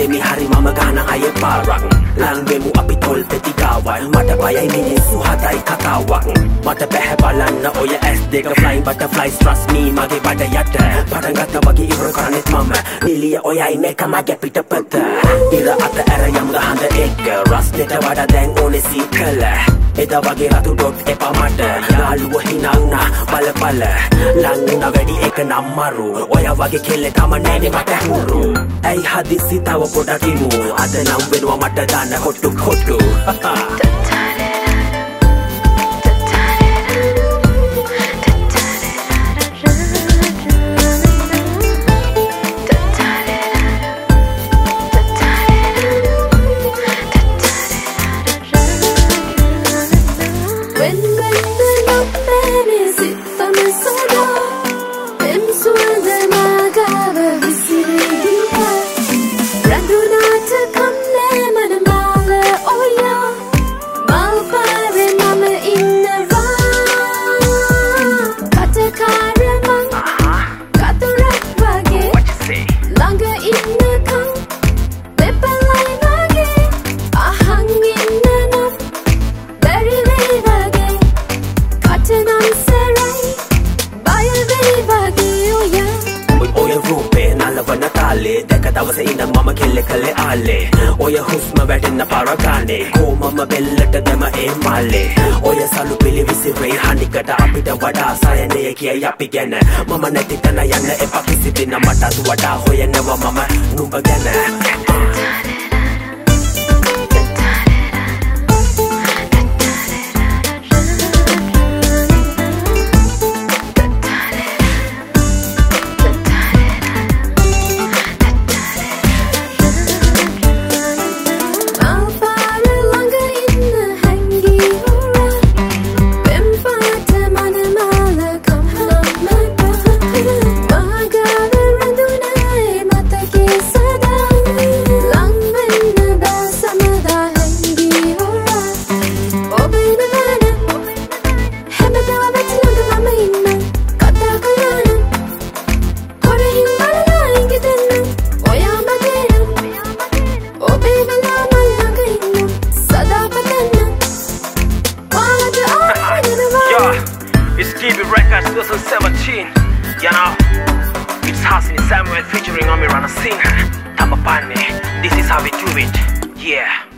Demi Hari Mama Ghana Ayepa Rock ලංවෙමු අපි තොල් පෙතිකාවන් මට බයයි මිනිස්සු හතයි කතාවක් මට පැහැ බලන්න ඔය ඇස් දෙක ෆලයින් බට ෆලයිස් ්‍රස්මී මගේ බඩ යට පටගත්ත වගේ ඉවර කරනෙත් මම නිලිය ඔයයි මේක මගේ පිට පත ඉර අත ඇර යම් ගහඳ එක්ක රස්නෙට වඩ දැන් ඕනෙසී කළ එද වගේ රතු ඩොට් එපා මට යාළුව හිනන්න බල බල ලංගුණ වැඩි එක නම්මරු ඔය වගේ කෙල්ලෙ තම නෑනෙ මට හුරු ඇයි හදිසි තව පොඩකිමු අද නම් වෙනවා මට දන්න นาคตดุโคตรดู නලවන තාලේ දැක දවස ඉඳ මම කෙල්ලෙ කළේ ආලේ. ඔය හුස්ම වැටෙන්න පරගානේ. කෝමම බෙල්ලට දෙම ඒ මල්ලේ. ඔය සලු පිළි විසිරේ හනිකට අපිට වඩා සයනය කියයි අපි ගැන. මම නැති තැන යන්න එපා කිසි දින මටත් වඩා හොයනවා මම නුඹ ගැන. Catch 2017, you know. It's Hassan Samuel featuring Amir Ranasin. Tamapane, this is how we do it, yeah.